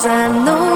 Cause I know